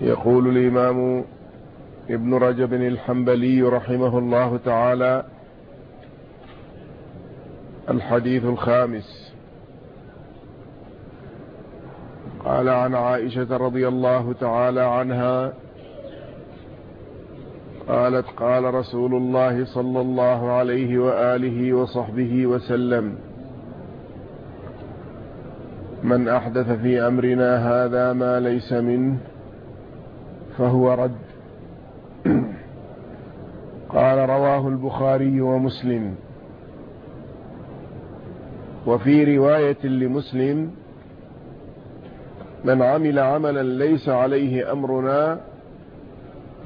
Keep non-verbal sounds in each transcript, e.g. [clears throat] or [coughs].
يقول الإمام ابن رجب الحنبلي رحمه الله تعالى الحديث الخامس. قال عن عائشة رضي الله تعالى عنها قالت قال رسول الله صلى الله عليه وآله وصحبه وسلم من أحدث في أمرنا هذا ما ليس منه فهو رد. قال رواه البخاري ومسلم. وفي رواية لمسلم من عمل عملا ليس عليه أمرنا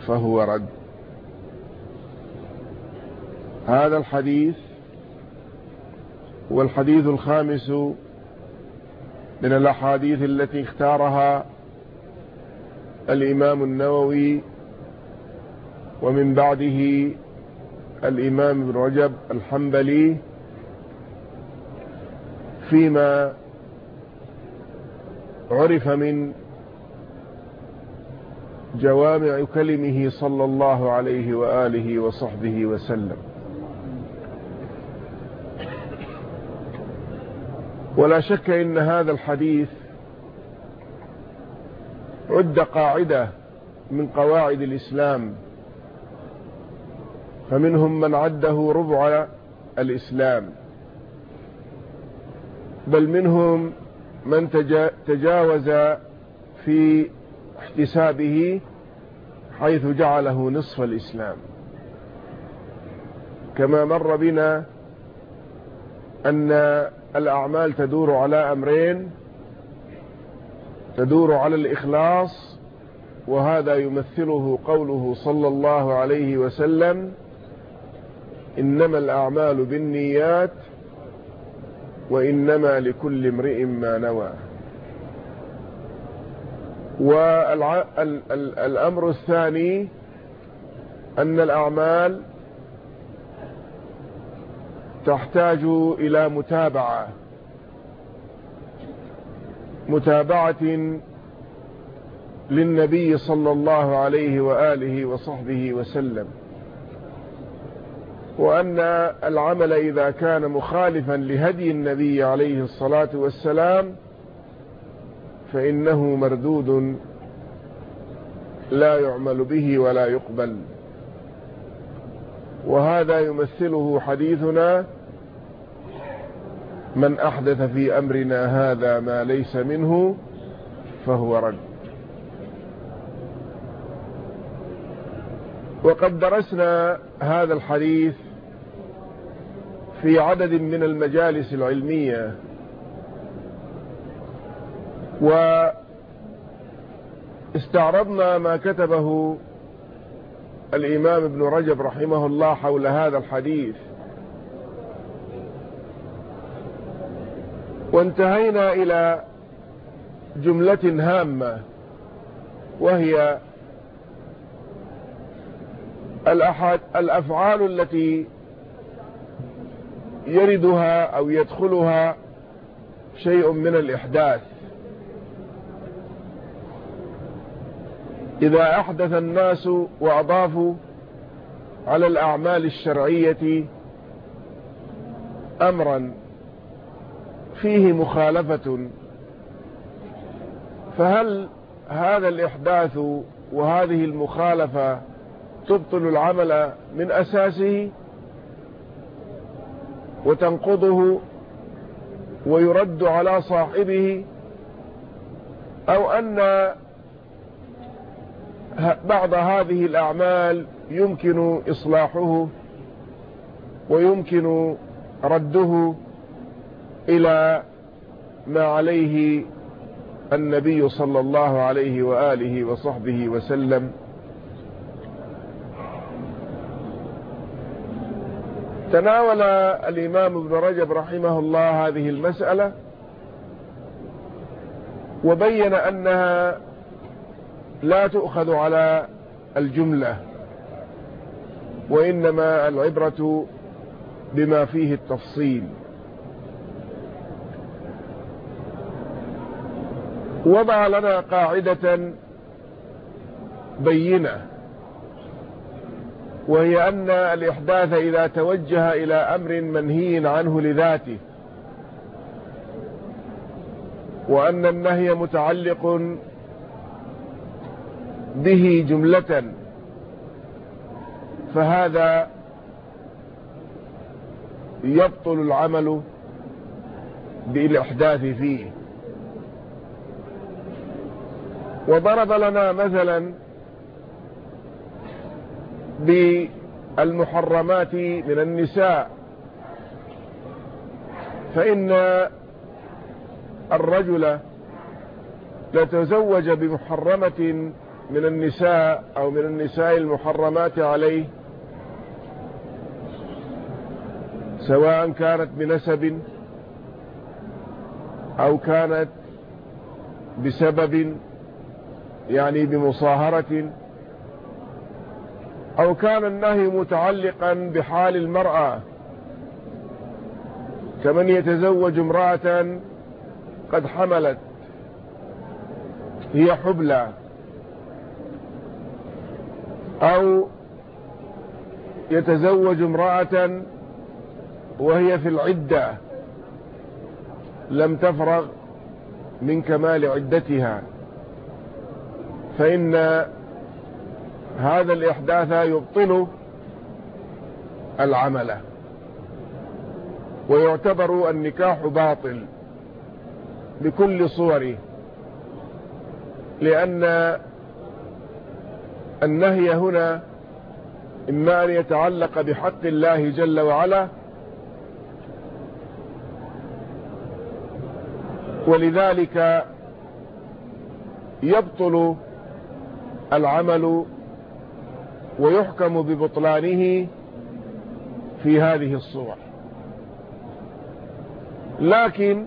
فهو رد. هذا الحديث هو الحديث الخامس من الأحاديث التي اختارها الإمام النووي ومن بعده الإمام ابن رجب الحنبلي فيما عرف من جوامع كلمه صلى الله عليه وآله وصحبه وسلم. ولا شك إن هذا الحديث عد قاعدة من قواعد الإسلام. فمنهم من عده ربع الإسلام. بل منهم من تجاوز في احتسابه حيث جعله نصف الإسلام. كما مر بنا أن الأعمال تدور على أمرين. تدور على الإخلاص وهذا يمثله قوله صلى الله عليه وسلم إنما الأعمال بالنيات وإنما لكل امرئ ما نوى. والأمر الثاني أن الأعمال تحتاج إلى متابعة. متابعة للنبي صلى الله عليه وآله وصحبه وسلم وأن العمل إذا كان مخالفا لهدي النبي عليه الصلاة والسلام فإنه مردود لا يعمل به ولا يقبل. وهذا يمثله حديثنا من أحدث في أمرنا هذا ما ليس منه فهو رد. وقد درسنا هذا الحديث في عدد من المجالس العلمية. واستعرضنا ما كتبه الإمام ابن رجب رحمه الله حول هذا الحديث. وانتهينا إلى جملة هامة وهي الأفعال التي يردها أو يدخلها شيء من الإحداث. إذا أحدث الناس وأضافوا على الأعمال الشرعية أمرا فيه مخالفة. فهل هذا الإحداث وهذه المخالفة تبطل العمل من أساسه وتنقضه ويرد على صاحبه؟ أو أن بعض هذه الأعمال يمكن إصلاحه ويمكن رده؟ إلى ما عليه النبي صلى الله عليه وآله وصحبه وسلم. تناول الإمام ابن رجب رحمه الله هذه المسألة وبين أنها لا تؤخذ على الجملة وإنما العبرة بما فيه التفصيل. وضع لنا قاعدة بينة وهي أن الإحداث إذا توجه إلى أمر منهي عنه لذاته وأن النهي متعلق به جملة فهذا يبطل العمل بالإحداث فيه. وضرب لنا مثلا بالمحرمات من النساء فإن الرجل لتزوج بمحرمة من النساء أو من النساء المحرمات عليه سواء كانت بنسب أو كانت بسبب يعني بمصاهرة أو كان النهي متعلقا بحال المرأة كمن يتزوج امرأة قد حملت هي حبلى أو يتزوج امرأة وهي في العدة لم تفرغ من كمال عدتها. فإن هذا الإحداث يبطل العمل. ويعتبر النكاح باطل بكل صوره لأن النهي هنا إما أن يتعلق بحق الله جل وعلا ولذلك يبطل العمل ويحكم ببطلانه في هذه الصور. لكن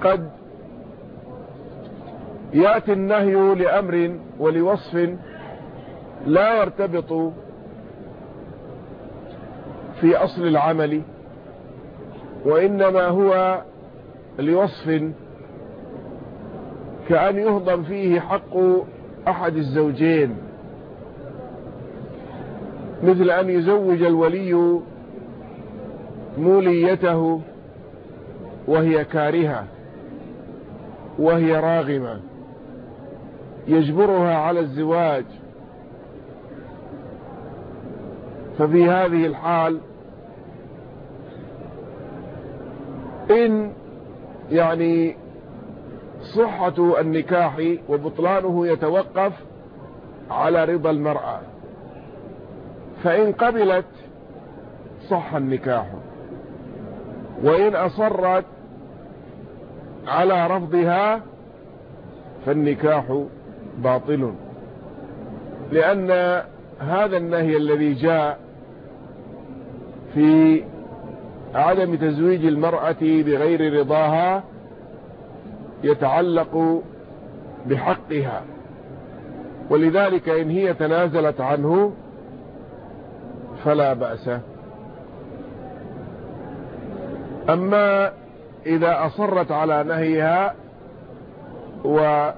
قد يأتي النهي لأمر ولوصف لا يرتبط في أصل العمل وإنما هو لوصف كأن يهضم فيه حق أحد الزوجين. مثل أن يزوج الولي موليته وهي كارهة وهي راغمة. يجبرها على الزواج. ففي هذه الحال إن يعني صحة النكاح وبطلانه يتوقف على رضا المرأة. فإن قبلت صح النكاح. وإن أصرت على رفضها فالنكاح باطل. لأن هذا النهي الذي جاء في عدم تزويج المرأة بغير رضاها يتعلق بحقها. ولذلك إن هي تنازلت عنه فلا بأس. أما إذا أصرت على نهيها وعقد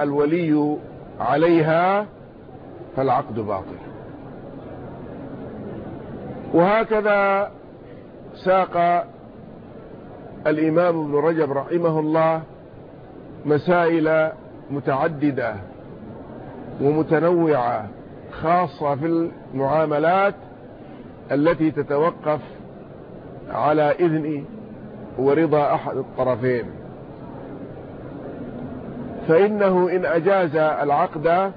الولي عليها فالعقد باطل. وهكذا ساق الإمام ابن رجب رحمه الله مسائل متعددة ومتنوعة خاصة في المعاملات التي تتوقف على إذن ورضا أحد الطرفين. فإنه إن أجاز العقد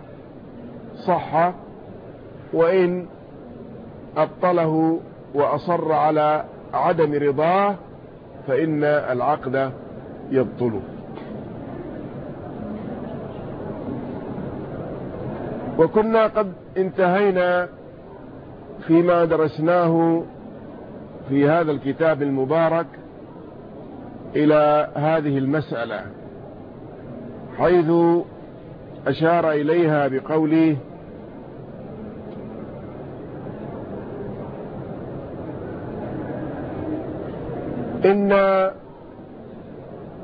صح وإن أبطله وأصر على عدم رضاه فإن العقد يبطل. وكنا قد انتهينا فيما درسناه في هذا الكتاب المبارك إلى هذه المسألة حيث أشار إليها بقوله إن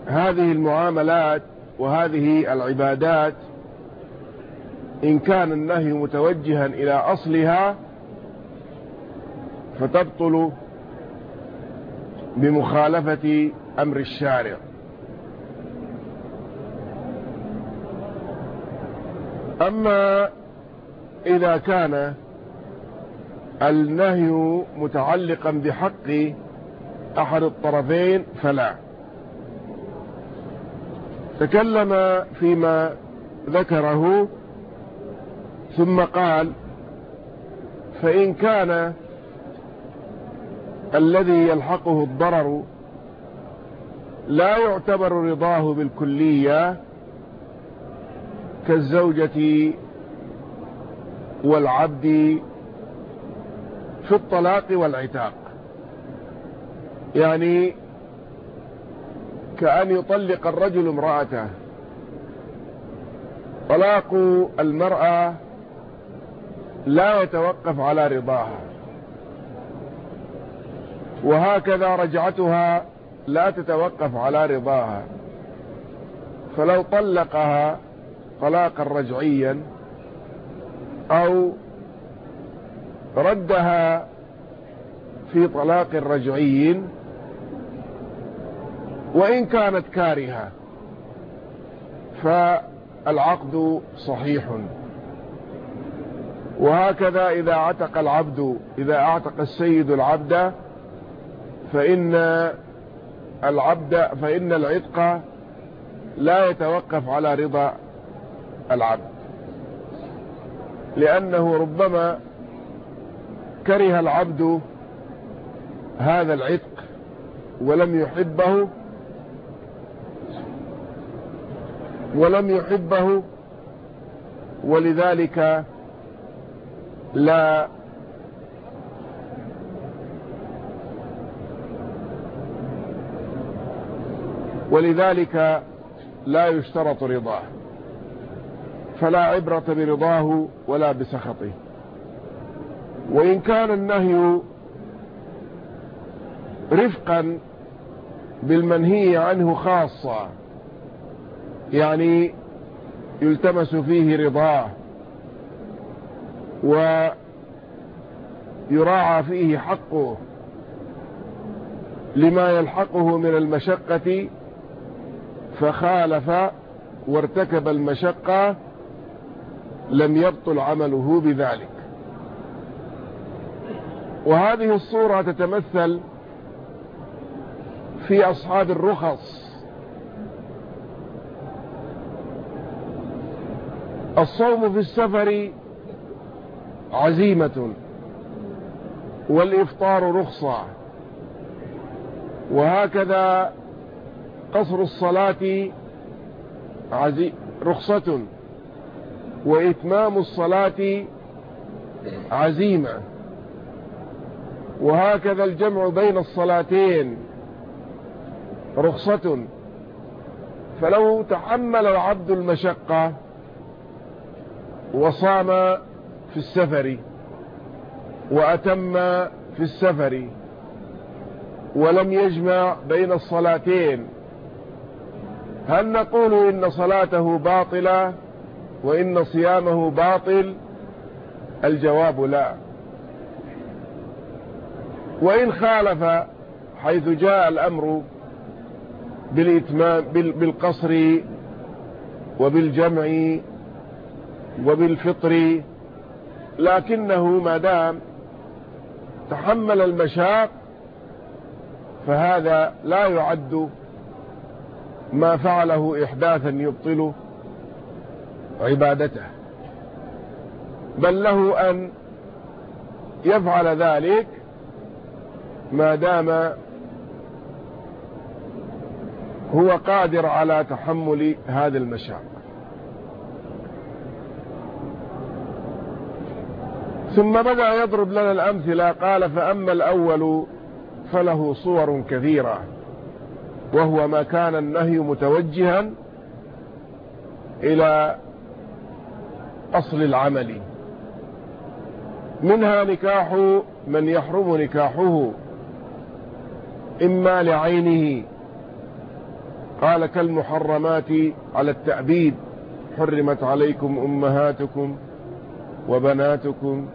هذه المعاملات وهذه العبادات إن كان النهي متوجها إلى أصلها فتبطل بمخالفة أمر الشارع. أما إذا كان النهي متعلقا بحق أحد الطرفين فلا. تكلم فيما ذكره ثم قال فإن كان الذي يلحقه الضرر لا يعتبر رضاه بالكلية كالزوجة والعبد في الطلاق والعتاق. يعني كأن يطلق الرجل امرأته. طلاق المرأة لا يتوقف على رضاها. وهكذا رجعتها لا تتوقف على رضاها. فلو طلقها طلاقا رجعيا أو ردها في طلاق رجعي وإن كانت كارهة. فالعقد صحيح. وهكذا إذا اعتق العبد إذا أعتق السيد العبد فإن العبد فإن العتق لا يتوقف على رضا العبد. لأنه ربما كره العبد هذا العتق ولم يحبه ولم يحبه ولذلك لا ولذلك لا يشترط رضاه. فلا عبرة برضاه ولا بسخطه. وإن كان النهي رفقا بالمنهي عنه خاصة يعني يلتمس فيه رضاه ويراعى فيه حقه لما يلحقه من المشقة فخالف وارتكب المشقة لم يبطل عمله بذلك. وهذه الصورة تتمثل في أصحاب الرخص. الصوم في السفر عزيمة والإفطار رخصة. وهكذا قصر الصلاة رخصة وإتمام الصلاة عزيمة. وهكذا الجمع بين الصلاتين رخصة. فلو تحمل العبد المشقة وصام في السفر وأتم في السفر ولم يجمع بين الصلاتين. هل نقول إن صلاته باطلة وإن صيامه باطل؟ الجواب لا. وإن خالف حيث جاء الأمر بالإتمام بالقصر وبالجمع وبالفطر لكنه ما دام تحمل المشاق فهذا لا يعد ما فعله إحداثا يبطل عبادته. بل له أن يفعل ذلك ما دام هو قادر على تحمل هذا المشاق. ثم بدأ يضرب لنا الأمثلة قال فأما الأول فله صور كثيرة وهو ما كان النهي متوجها إلى أصل العمل. منها نكاح من يحرم نكاحه إما لعينه. قال كالمحرمات على التأبيد حرمت عليكم أمهاتكم وبناتكم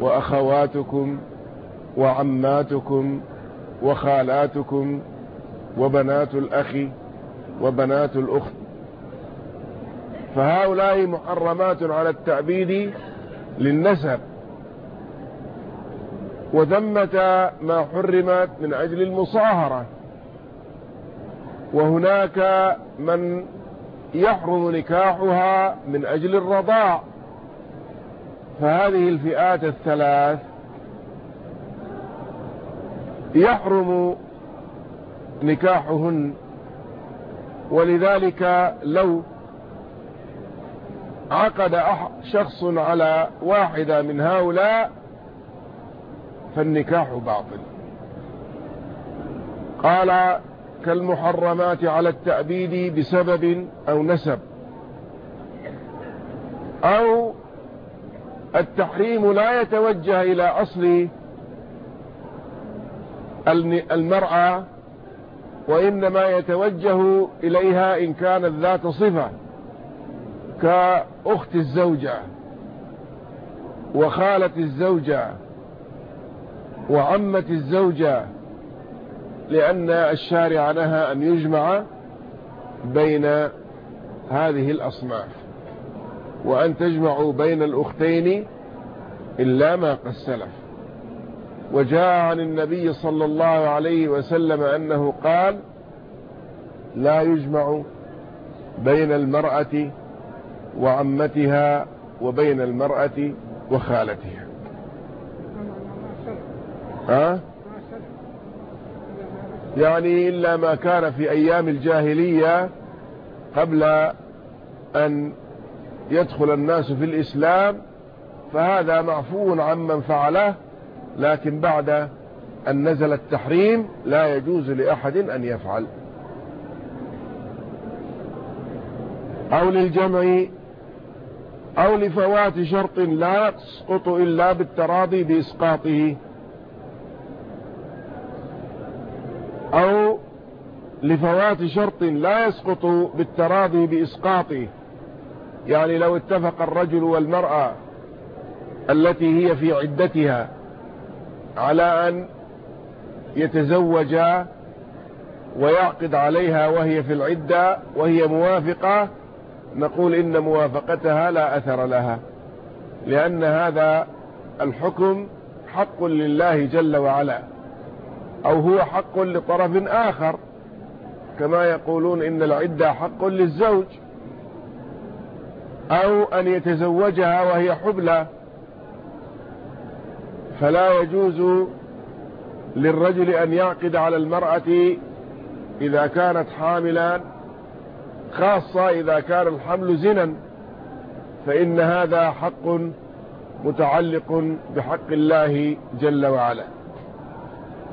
وأخواتكم وعماتكم وخالاتكم وبنات الأخ وبنات الأخت. فهؤلاء محرمات على التعبيد للنسب. وثمة ما حرمت من أجل المصاهرة. وهناك من يحرم نكاحها من أجل الرضاع. فهذه الفئات الثلاث يحرم نكاحهن ولذلك لو عقد شخص على واحدة من هؤلاء فالنكاح باطل. قال كالمحرمات على التأبيد بسبب أو نسب أو التحريم لا يتوجه إلى أصل المرأة وإنما يتوجه إليها إن كانت ذات صفة كأخت الزوجة وخالة الزوجة وعمة الزوجة لأن الشارع نهى أن يجمع بين هذه الأصناف. وأن تجمعوا بين الأختين إلا ما قد وجاء عن النبي صلى الله عليه وسلم أنه قال لا يجمع بين المرأة وعمتها وبين المرأة وخالتها. ها؟ يعني إلا ما كان في أيام الجاهلية قبل أن يدخل الناس في الإسلام فهذا معفو عمن فعله لكن بعد أن نزل التحريم لا يجوز لأحد أن يفعل. أو للجمع أو لفوات شرط لا يسقط إلا بالتراضي بإسقاطه. أو لفوات شرط لا يسقط بالتراضي بإسقاطه. يعني لو اتفق الرجل والمرأة التي هي في عدتها على أن يتزوجا ويعقد عليها وهي في العدة وهي موافقة نقول إن موافقتها لا أثر لها لأن هذا الحكم حق لله جل وعلا أو هو حق لطرف آخر كما يقولون إن العدة حق للزوج. أو أن يتزوجها وهي حبلى فلا يجوز للرجل أن يعقد على المرأة إذا كانت حاملا خاصة إذا كان الحمل زنا فإن هذا حق متعلق بحق الله جل وعلا.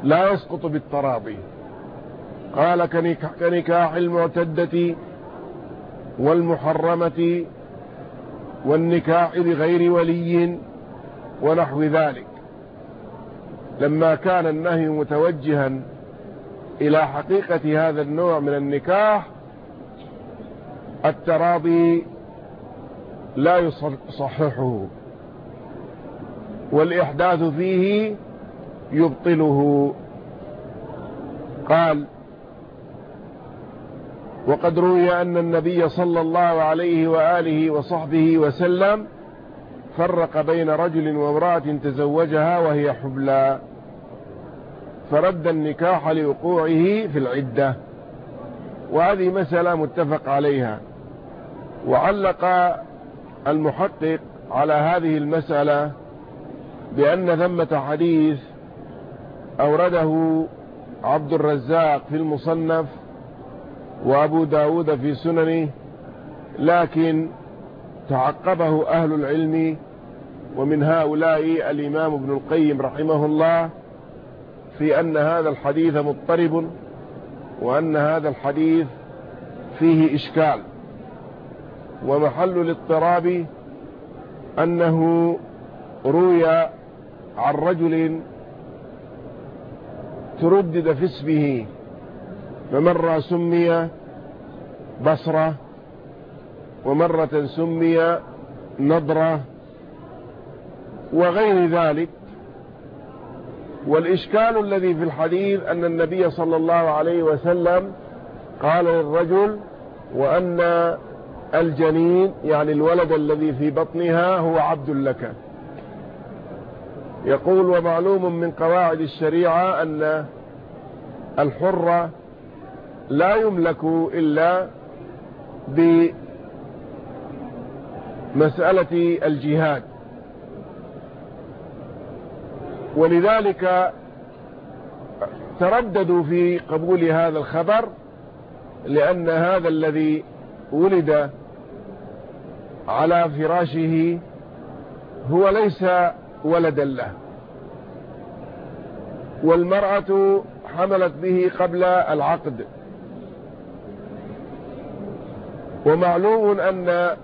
لا يسقط بالتراضي. قال كنكاح المعتدة والمحرمة والنكاح بغير ولي ونحو ذلك. لما كان النهي متوجها إلى حقيقة هذا النوع من النكاح التراضي لا يصححه والإحداث فيه يبطله. قال وقد روي أن النبي صلى الله عليه وآله وصحبه وسلم فرق بين رجل وامرأة تزوجها وهي حبلى فرد النكاح لوقوعه في العدة. وهذه مسألة متفق عليها. وعلق المحقق على هذه المسألة بأن ثمة حديث أورده عبد الرزاق في المصنف وأبو داود في سننه لكن تعقبه أهل العلم ومن هؤلاء الإمام ابن القيم رحمه الله في أن هذا الحديث مضطرب وأن هذا الحديث فيه إشكال. ومحل الاضطراب أنه روي عن رجل تردد في اسمه فمرة سمي بصرة ومرة سمي نضرة وغير ذلك. والإشكال الذي في الحديث أن النبي صلى الله عليه وسلم قال للرجل وأن الجنين يعني الولد الذي في بطنها هو عبد لك يقول ومعلوم من قواعد الشريعة أن الحر لا يملك إلا بمسألة الجهاد. ولذلك ترددوا في قبول هذا الخبر لأن هذا الذي ولد على فراشه هو ليس ولدا له. والمرأة حملت به قبل العقد. ومعلوم أن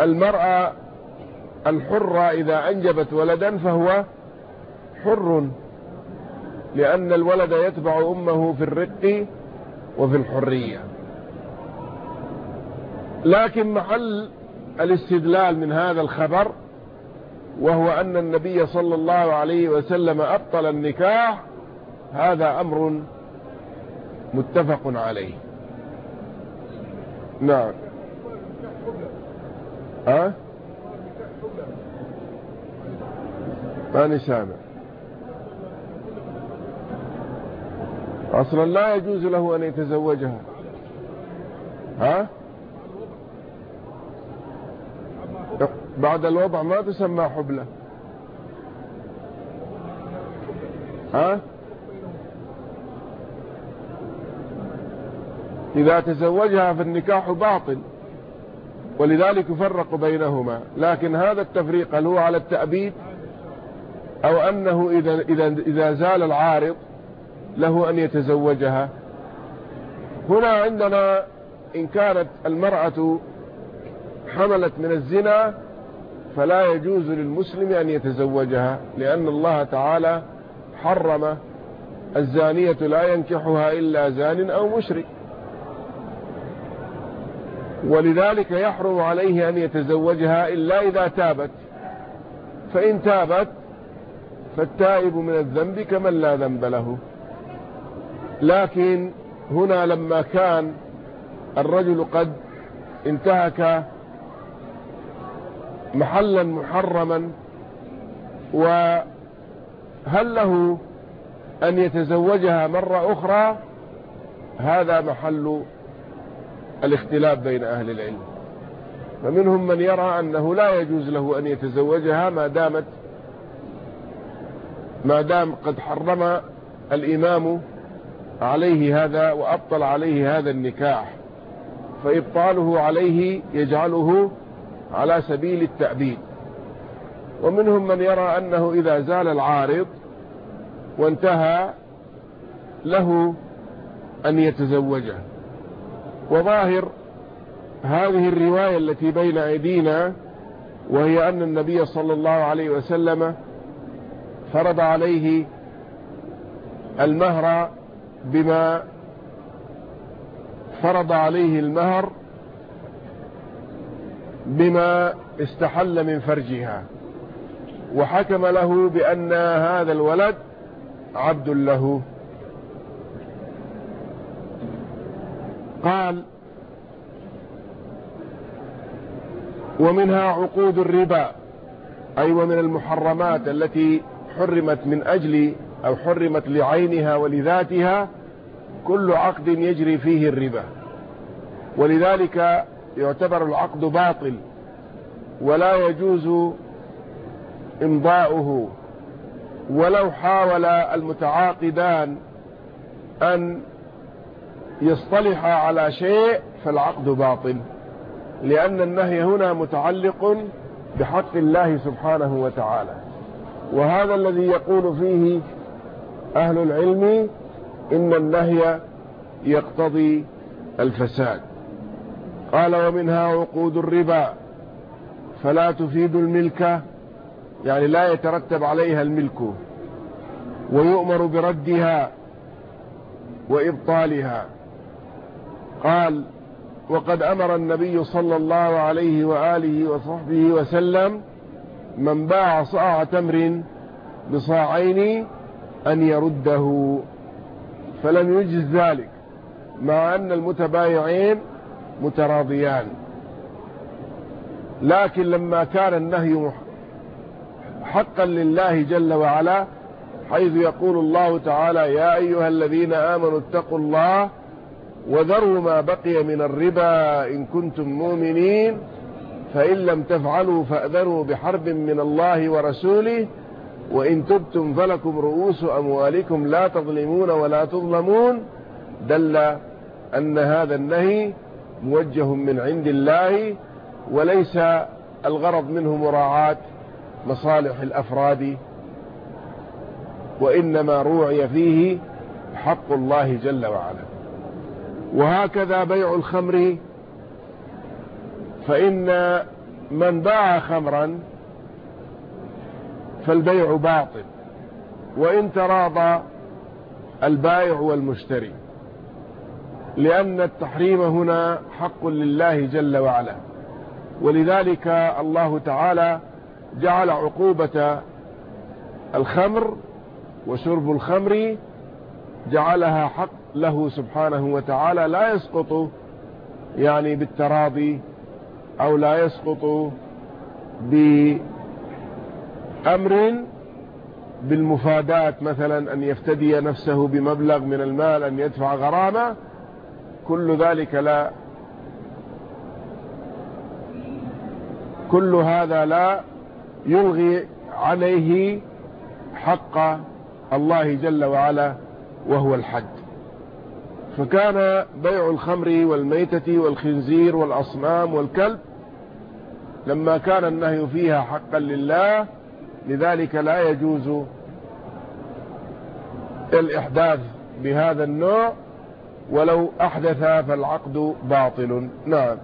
المرأة الحرة إذا أنجبت ولدا فهو حر لأن الولد يتبع أمه في الرق وفي الحرية. لكن محل الاستدلال من هذا الخبر وهو أن النبي صلى الله عليه وسلم أبطل النكاح هذا أمر متفق عليه. نعم. ها؟ أه؟ ماني سامع. أصلا لا يجوز له أن يتزوجها. ها؟ بعد الوضع ما تسمى حبلة. ها؟ إذا تزوجها فالنكاح باطل ولذلك يفرق بينهما. لكن هذا التفريق هل هو على التأبيد؟ أو أنه إذا, إذا, إذا زال العارض له أن يتزوجها؟ هنا عندنا إن كانت المرأة حملت من الزنا فلا يجوز للمسلم أن يتزوجها لأن الله تعالى حرم الزانية لا ينكحها إلا زان أو مشرك. ولذلك يحرم عليه أن يتزوجها إلا إذا تابت. فإن تابت فالتائب من الذنب كمن لا ذنب له. لكن هنا لما كان الرجل قد انتهك محلا محرما وهل له أن يتزوجها مرة أخرى هذا محل الاختلاف بين أهل العلم. فمنهم من يرى أنه لا يجوز له أن يتزوجها ما دامت ما دام قد حرم الإمام عليه هذا وأبطل عليه هذا النكاح. فإبطاله عليه يجعله على سبيل التأبيد. ومنهم من يرى أنه إذا زال العارض وانتهى له أن يتزوجه. وظاهر هذه الرواية التي بين أيدينا وهي أن النبي صلى الله عليه وسلم فرض عليه المهر بما فرض عليه المهر بما استحل من فرجها. وحكم له بأن هذا الولد عبد له. قال ومنها عقود الربا أي ومن المحرمات التي حرمت من أجل أو حرمت لعينها ولذاتها كل عقد يجري فيه الربا. ولذلك يعتبر العقد باطل ولا يجوز إمضاؤه. ولو حاول المتعاقدان أن يصطلح على شيء فالعقد باطل لأن النهي هنا متعلق بحق الله سبحانه وتعالى. وهذا الذي يقول فيه أهل العلم إن النهي يقتضي الفساد. قال ومنها عقود الربا فلا تفيد الملك. يعني لا يترتب عليها الملك ويؤمر بردها وإبطالها. قال وقد أمر النبي صلى الله عليه وآله وصحبه وسلم من باع صاع تمر بصاعين أن يرده فلم يجز ذلك مع أن المتبايعين متراضيان. لكن لما كان النهي حقا لله جل وعلا حيث يقول الله تعالى يا أيها الذين آمنوا اتقوا الله وذروا ما بقي من الربا إن كنتم مؤمنين فإن لم تفعلوا فأذنوا بحرب من الله ورسوله وإن تبتم فلكم رؤوس أموالكم لا تظلمون ولا تظلمون. دل أن هذا النهي موجه من عند الله وليس الغرض منه مراعاة مصالح الأفراد وإنما روعي فيه حق الله جل وعلا. وهكذا بيع الخمر. فإن من باع خمرا فالبيع باطل وإن تراضى البائع والمشتري لأن التحريم هنا حق لله جل وعلا. ولذلك الله تعالى جعل عقوبة الخمر وشرب الخمر جعلها حق له سبحانه وتعالى لا يسقط يعني بالتراضي أو لا يسقط بأمر بالمفادات مثلا أن يفتدي نفسه بمبلغ من المال أن يدفع غرامة كل ذلك لا كل هذا لا يلغي عليه حق الله جل وعلا وهو الحد. فكان بيع الخمر والميتة والخنزير والأصنام والكلب لما كان النهي فيها حقا لله لذلك لا يجوز الإحداث بهذا النوع ولو أحدث فالعقد باطل. نعم.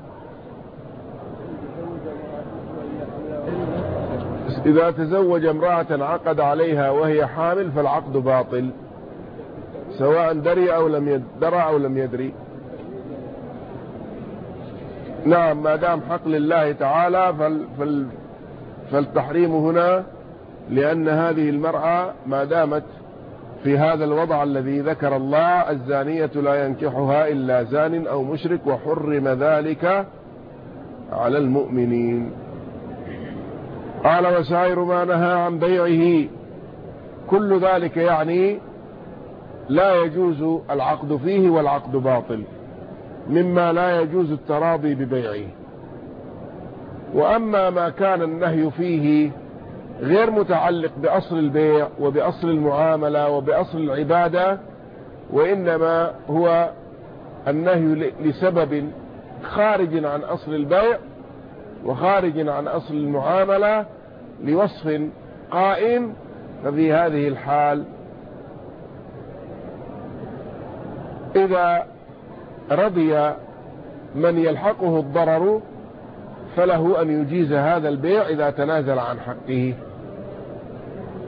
إذا تزوج امرأة عقد عليها وهي حامل فالعقد باطل. سواء دري أو لم يدرى أو لم يدري. نعم ما دام حق لله تعالى فال فال فالتحريم هنا لأن هذه المرأة ما دامت في هذا الوضع الذي ذكر الله الزانية لا ينكحها إلا زان أو مشرك وحرم ذلك على المؤمنين. قال وسائر ما نهى عن بيعه. كل ذلك يعني لا يجوز العقد فيه والعقد باطل مما لا يجوز التراضي ببيعه. وأما ما كان النهي فيه غير متعلق بأصل البيع وبأصل المعاملة وبأصل العبادة وإنما هو النهي لسبب خارج عن أصل البيع وخارج عن أصل المعاملة لوصف قائم ففي هذه الحال إذا رضي من يلحقه الضرر فله أن يجيز هذا البيع إذا تنازل عن حقه.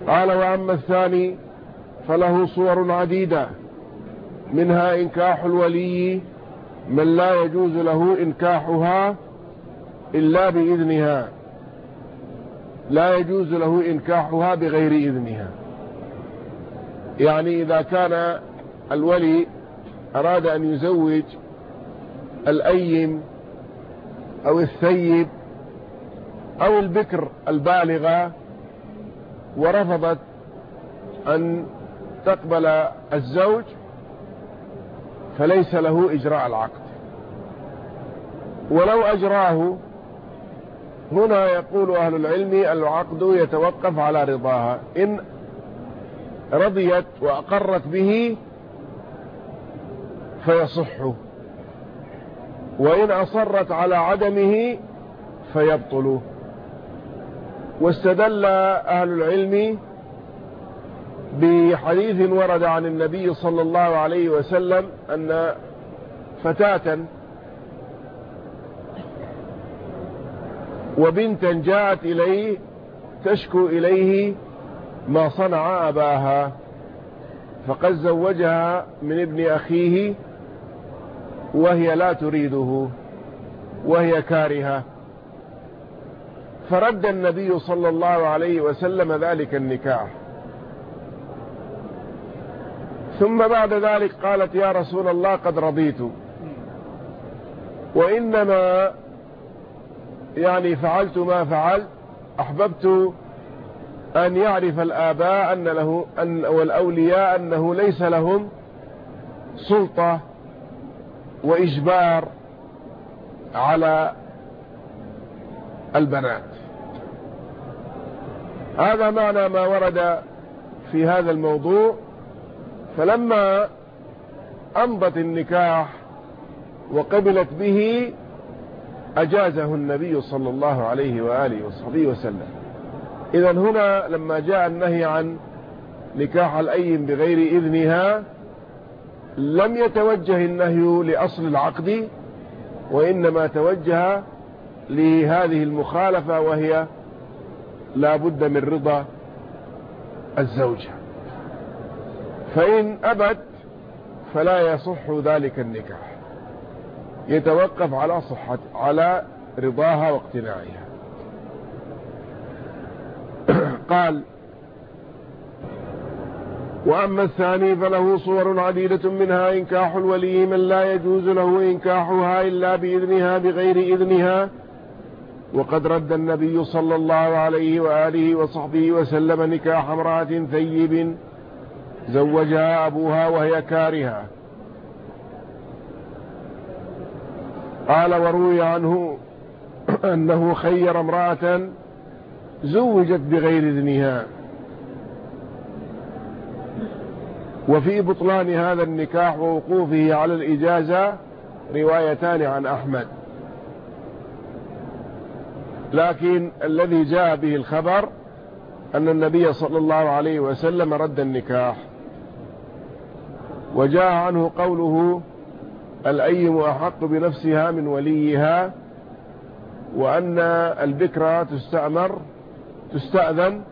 قال وأما الثاني فله صور عديدة منها إنكاح الولي من لا يجوز له إنكاحها إلا بإذنها لا يجوز له إنكاحها بغير إذنها. يعني إذا كان الولي أراد أن يزوج الأيم أو الثيب أو البكر البالغة ورفضت أن تقبل الزوج فليس له إجراء العقد. ولو أجراه هنا يقول أهل العلم العقد يتوقف على رضاها. إن رضيت وأقرت به فيصح. وإن أصرت على عدمه فيبطل. واستدل أهل العلم بحديث ورد عن النبي صلى الله عليه وسلم أن فتاة وبنتا جاءت إليه تشكو إليه ما صنع أباها فقد زوجها من ابن أخيه وهي لا تريده وهي كارهة. فرد النبي صلى الله عليه وسلم ذلك النكاح. ثم بعد ذلك قالت يا رسول الله قد رضيت. وإنما يعني فعلت ما فعلت أحببت أن يعرف الآباء أن له أن والأولياء أنه ليس لهم سلطة. وإجبار على البنات. هذا معنى ما ورد في هذا الموضوع. فلما أمضت النكاح وقبلت به أجازه النبي صلى الله عليه وآله وصحبه وسلم. إذا هنا لما جاء النهي عن نكاح الأيم بغير إذنها لم يتوجه النهي لأصل العقد وإنما توجه لهذه المخالفة وهي لا بد من رضا الزوجة. فإن أبت فلا يصح ذلك النكاح. يتوقف على صحة على رضاها واقتناعها. [coughs] قال وأما الثاني فله صور عديدة منها إنكاح الولي من لا يجوز له إنكاحها إلا بإذنها بغير إذنها. وقد رد النبي صلى الله عليه وآله وصحبه وسلم نكاح امرأة ثيب زوجها أبوها وهي كارهة. قال وروي عنه أنه خير امرأة زوجت بغير إذنها. وفي بطلان هذا النكاح ووقوفه على الإجازة روايتان عن أحمد. لكن الذي جاء به الخبر أن النبي صلى الله عليه وسلم رد النكاح. وجاء عنه قوله الأيم أحق بنفسها من وليها وأن البكرة تستأمر تستأذن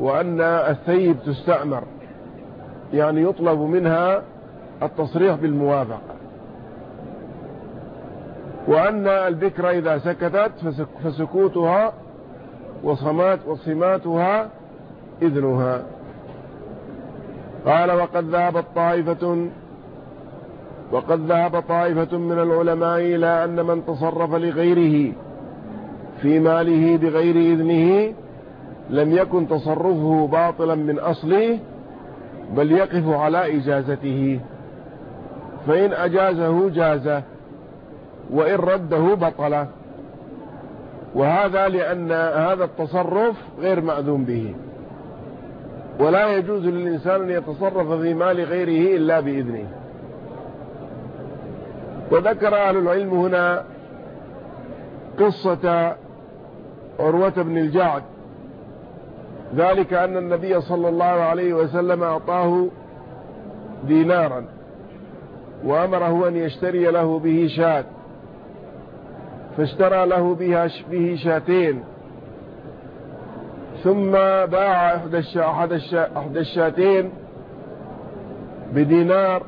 وأن الثيب تستأمر. يعني يطلب منها التصريح بالموافقة. وأن البكرة إذا سكتت فسكوتها وصمات وصماتها إذنها. قال وقد ذهبت طائفة وقد ذهب طائفة من العلماء إلى أن من تصرف لغيره في ماله بغير إذنه لم يكن تصرفه باطلا من أصله بل يقف على إجازته فإن أجازه جازه وإن رده بطل وهذا لأن هذا التصرف غير مأذون به. ولا يجوز للإنسان أن يتصرف في مال غيره إلا بإذنه. وذكر أهل العلم هنا قصة عروة بن الجعد. ذلك أن النبي صلى الله عليه وسلم أعطاه دينارا وأمره أن يشتري له به شاة فاشترى له بها به شاتين ثم باع أحد الشاتين بدينار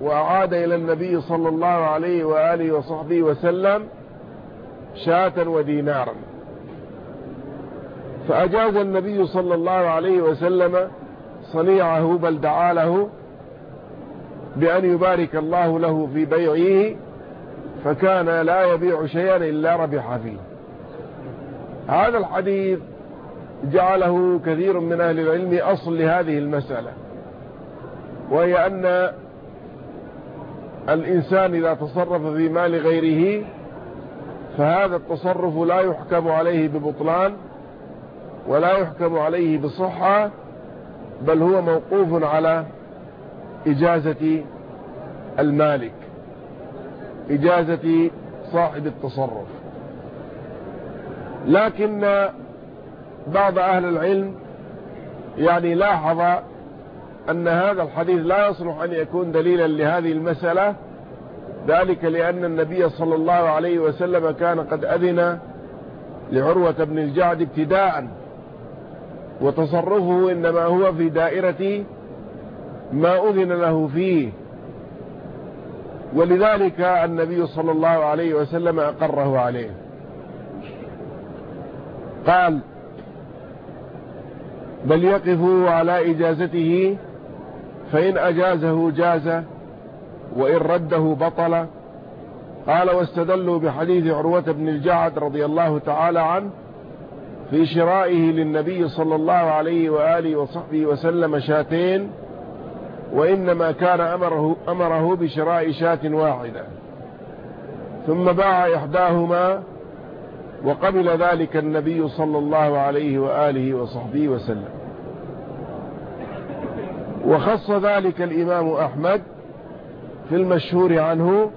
وأعاد إلى النبي صلى الله عليه وآله وصحبه وسلم شاة ودينارا. فأجاز النبي صلى الله عليه وسلم صنيعه بل دعا له بأن يبارك الله له في بيعه فكان لا يبيع شيئا إلا ربح فيه. هذا الحديث جعله كثير من أهل العلم أصل لهذه المسألة وهي أن الإنسان إذا تصرف في مال غيره فهذا التصرف لا يحكم عليه ببطلان ولا يحكم عليه بصحة بل هو موقوف على إجازة المالك إجازة صاحب التصرف. لكن بعض أهل العلم يعني لاحظ أن هذا الحديث لا يصلح أن يكون دليلا لهذه المسألة ذلك لأن النبي صلى الله عليه وسلم كان قد أذن لعروة بن الجعد ابتداء وتصرفه إنما هو في دائرة ما أذن له فيه. ولذلك النبي صلى الله عليه وسلم أقره عليه. قال بل يقفوا على إجازته فإن أجازه جاز وإن رده بطل. قال واستدلوا بحديث عروة بن الجعد رضي الله تعالى عنه في شرائه للنبي صلى الله عليه وآله وصحبه وسلم شاتين وإنما كان أمره, أمره بشراء شاة واحدة. ثم باع إحداهما وقبل ذلك النبي صلى الله عليه وآله وصحبه وسلم. وخص ذلك الإمام أحمد في المشهور عنه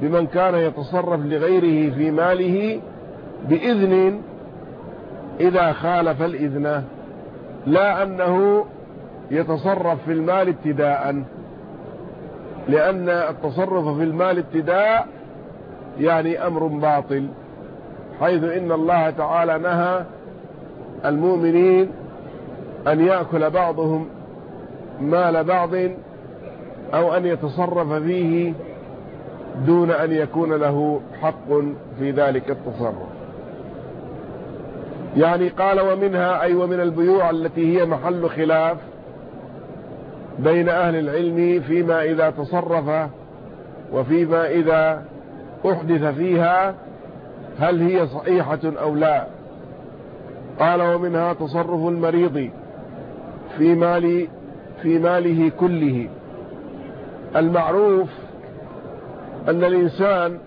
بمن كان يتصرف لغيره في ماله بإذن إذا خالف الإذن لا أنه يتصرف في المال ابتداء لأن التصرف في المال ابتداء يعني أمر باطل حيث إن الله تعالى نهى المؤمنين أن يأكل بعضهم مال بعض أو أن يتصرف فيه دون أن يكون له حق في ذلك التصرف. يعني قال ومنها أي ومن البيوع التي هي محل خلاف بين أهل العلم فيما إذا تصرف وفيما إذا أحدث فيها هل هي صحيحة أو لا. قال ومنها تصرف المريض في مال في ماله كله. المعروف أن الإنسان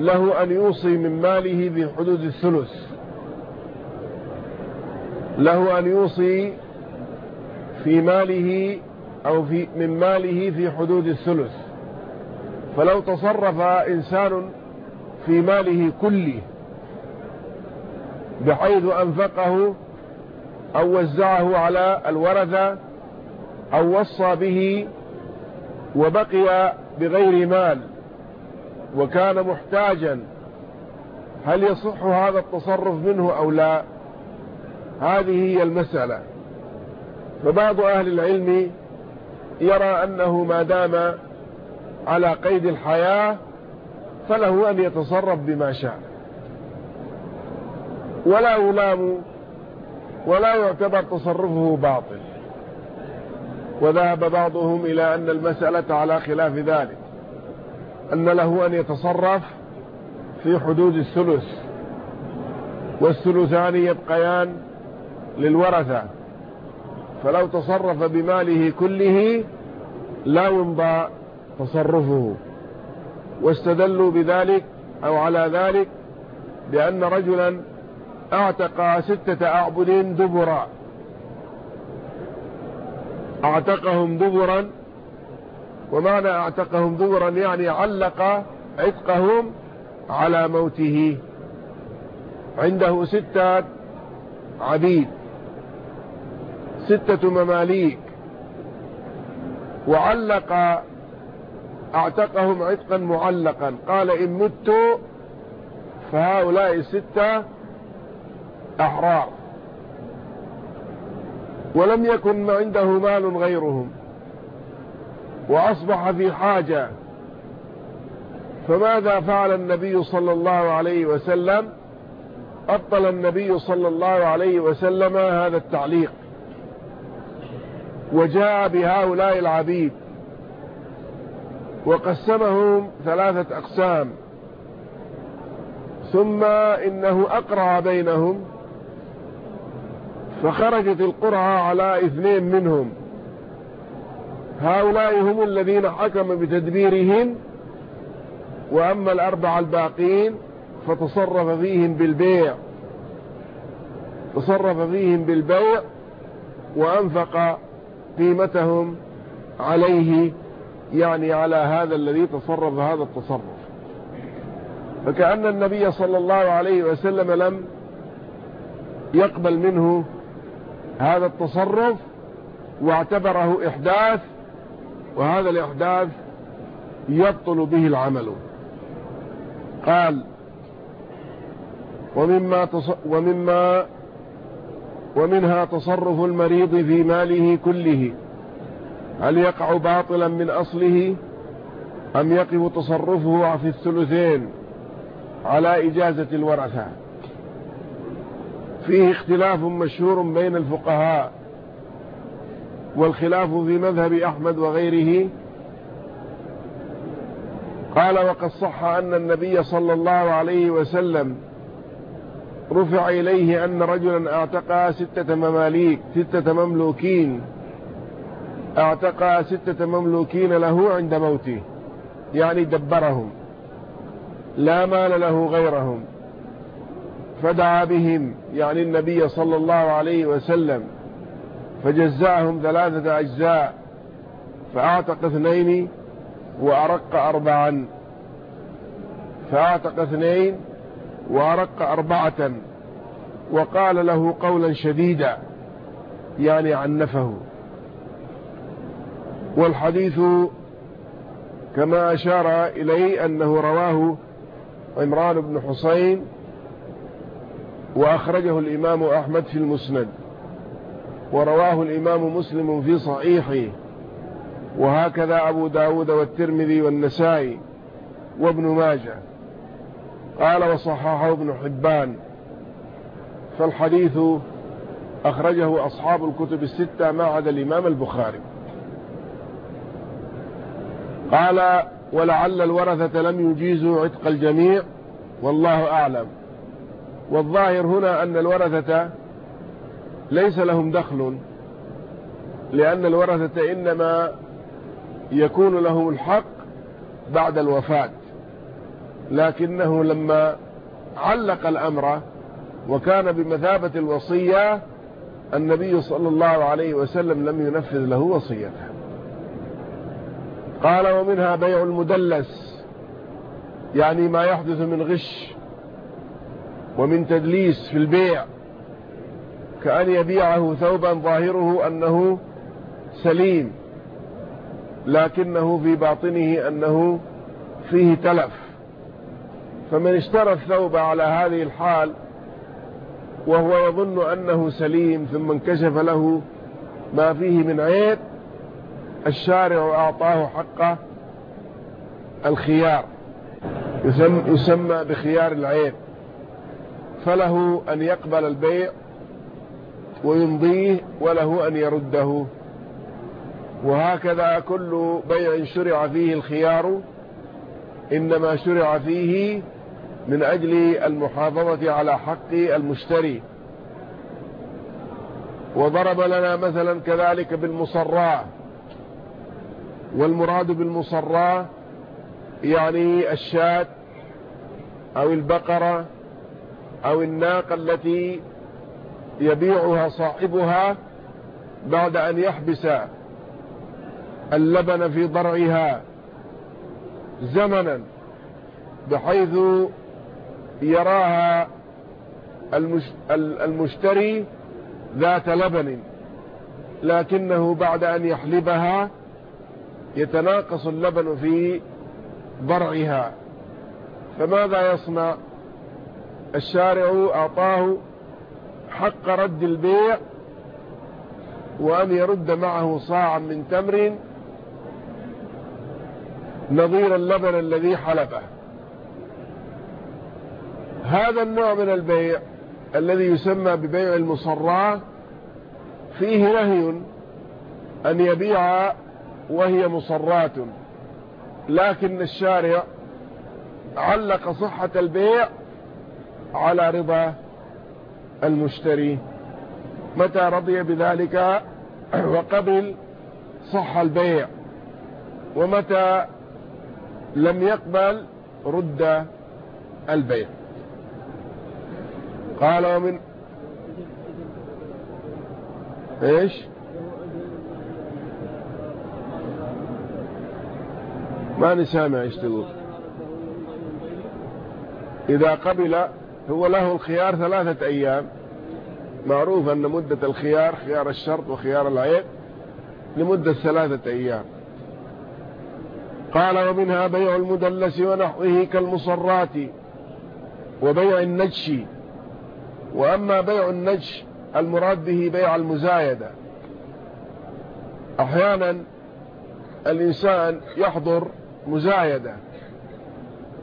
له أن يوصي من ماله بحدود الثلث. له أن يوصي في ماله أو في من ماله في حدود الثلث. فلو تصرف إنسان في ماله كله بحيث أنفقه أو وزعه على الورثة أو وصى به وبقي بغير مال وكان محتاجا هل يصح هذا التصرف منه أو لا؟ هذه هي المسألة. فبعض أهل العلم يرى أنه ما دام على قيد الحياة فله أن يتصرف بما شاء. ولا يلام ولا يعتبر تصرفه باطل. وذهب بعضهم إلى أن المسألة على خلاف ذلك أن له أن يتصرف في حدود الثلث والثلثان يبقيان للورثة. فلو تصرف بماله كله لا يمضى تصرفه. واستدلوا بذلك أو على ذلك بأن رجلا أعتق ستة أعبد دبرا. أعتقهم دبرا. ومعنى أعتقهم دبرا يعني علق عتقهم على موته. عنده ستة عبيد. ستة مماليك. وعلق أعتقهم عتقا معلقا. قال إن مت فهؤلاء الستة أحرار. ولم يكن عنده مال غيرهم. وأصبح في حاجة. فماذا فعل النبي صلى الله عليه وسلم؟ أبطل النبي صلى الله عليه وسلم هذا التعليق. وجاء بهؤلاء العبيد وقسمهم ثلاثة أقسام. ثم إنه أقرأ بينهم فخرجت القرعة على اثنين منهم. هؤلاء هم الذين حكم بتدبيرهم وأما الأربعة الباقين فتصرف فيهم بالبيع تصرف فيهم بالبيع وأنفق قيمتهم عليه يعني على هذا الذي تصرف هذا التصرف فكأن النبي صلى الله عليه وسلم لم يقبل منه هذا التصرف واعتبره إحداث وهذا الإحداث يبطل به العمل قال ومما. ومما ومنها تصرف المريض في ماله كله. هل يقع باطلا من أصله؟ أم يقف تصرفه في الثلثين على إجازة الورثة؟ فيه اختلاف مشهور بين الفقهاء والخلاف في مذهب أحمد وغيره. قال وقد صح أن النبي صلى الله عليه وسلم رفع إليه أن رجلا اعتقى ستة مماليك ستة مملوكين. اعتقى ستة مملوكين له عند موته. يعني دبرهم. لا مال له غيرهم. فدعا بهم يعني النبي صلى الله عليه وسلم. فجزاهم ثلاثة أجزاء. فأعتق اثنين وأرق أربعا. فأعتق اثنين وأرق أربعة وقال له قولا شديدا يعني عنفه. والحديث كما أشار إليه أنه رواه عمران بن حسين وأخرجه الإمام أحمد في المسند ورواه الإمام مسلم في صحيحه وهكذا أبو داود والترمذي والنسائي وابن ماجه. قال وصححه ابن حبان. فالحديث أخرجه أصحاب الكتب الستة ما عدا الإمام البخاري. قال ولعل الورثة لم يجيزوا عتق الجميع والله أعلم. والظاهر هنا أن الورثة ليس لهم دخل لأن الورثة إنما يكون لهم الحق بعد الوفاة. لكنه لما علق الأمر وكان بمثابة الوصية النبي صلى الله عليه وسلم لم ينفذ له وصيته. قال ومنها بيع المدلس يعني ما يحدث من غش ومن تدليس في البيع كأن يبيعه ثوبا ظاهره أنه سليم لكنه في باطنه أنه فيه تلف. فمن اشترى الثوب على هذه الحال وهو يظن أنه سليم ثم انكشف له ما فيه من عيب الشارع أعطاه حق الخيار. يسمى بخيار العيب. فله أن يقبل البيع ويمضيه وله أن يرده. وهكذا كل بيع شرع فيه الخيار إنما شرع فيه من أجل المحافظة على حق المشتري. وضرب لنا مثلا كذلك بالمصراة والمراد بالمصراة يعني الشاة أو البقرة أو الناقة التي يبيعها صاحبها بعد أن يحبس اللبن في ضرعها زمنا بحيث يراها المشتري ذات لبن لكنه بعد أن يحلبها يتناقص اللبن في ضرعها فماذا يصنع؟ الشارع أعطاه حق رد البيع وأن يرد معه صاعا من تمر نظير اللبن الذي حلبه. هذا النوع من البيع الذي يسمى ببيع المصراة فيه نهي أن يبيع وهي مصرات لكن الشارع علق صحة البيع على رضا المشتري. متى رضي بذلك؟ [clears throat] وقبل صح البيع. ومتى لم يقبل رد البيع. قال ومن إيش؟ ما نسامع إيش تقول. إذا قبل هو له الخيار ثلاثة أيام. معروف أن مدة الخيار خيار الشرط وخيار العيب لمدة ثلاثة أيام. قال ومنها بيع المدلس ونحوه كالمصرات وبيع النجش. وأما بيع النجش المراد به بيع المزايدة. أحيانا الإنسان يحضر مزايدة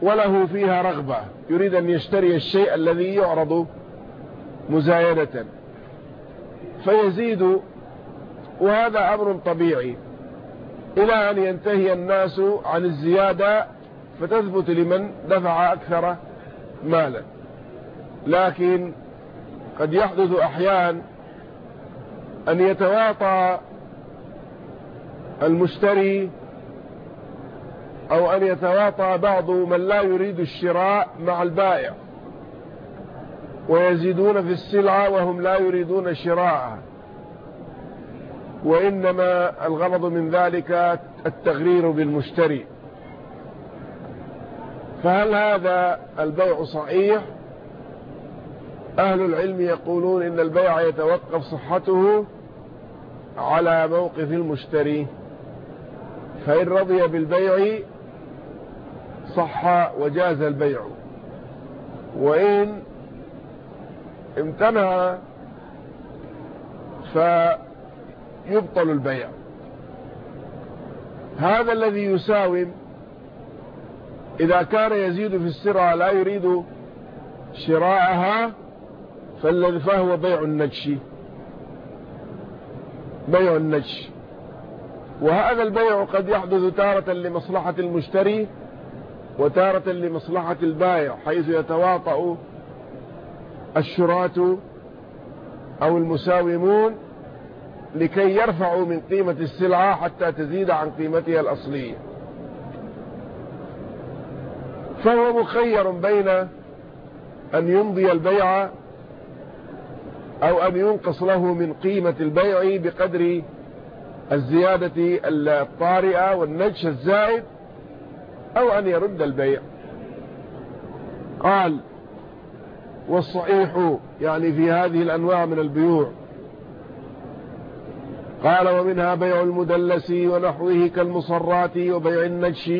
وله فيها رغبة يريد أن يشتري الشيء الذي يعرض مزايدة. فيزيد وهذا أمر طبيعي. إلى أن ينتهي الناس عن الزيادة فتثبت لمن دفع أكثر مالا. لكن قد يحدث أحيان أن يتواطى المشتري أو أن يتواطى بعض من لا يريد الشراء مع البائع ويزيدون في السلعة وهم لا يريدون شراءها. وإنما الغرض من ذلك التغرير بالمشتري. فهل هذا البيع صحيح؟ أهل العلم يقولون إن البيع يتوقف صحته على موقف المشتري فإن رضي بالبيع صح وجاز البيع. وإن امتنع فيبطل البيع. هذا الذي يساوم إذا كان يزيد في السرعة لا يريد شراءها فهو بيع النجش. بيع النجش. وهذا البيع قد يحدث تارة لمصلحة المشتري وتارة لمصلحة البائع حيث يتواطأ الشراة أو المساومون لكي يرفعوا من قيمة السلعة حتى تزيد عن قيمتها الأصلية. فهو مخير بين أن يمضي البيع أو أن ينقص له من قيمة البيع بقدر الزيادة الطارئة والنجش الزائد أو أن يرد البيع. قال والصحيح يعني في هذه الأنواع من البيوع. قال ومنها بيع المدلس ونحوه كالمصرات وبيع النجش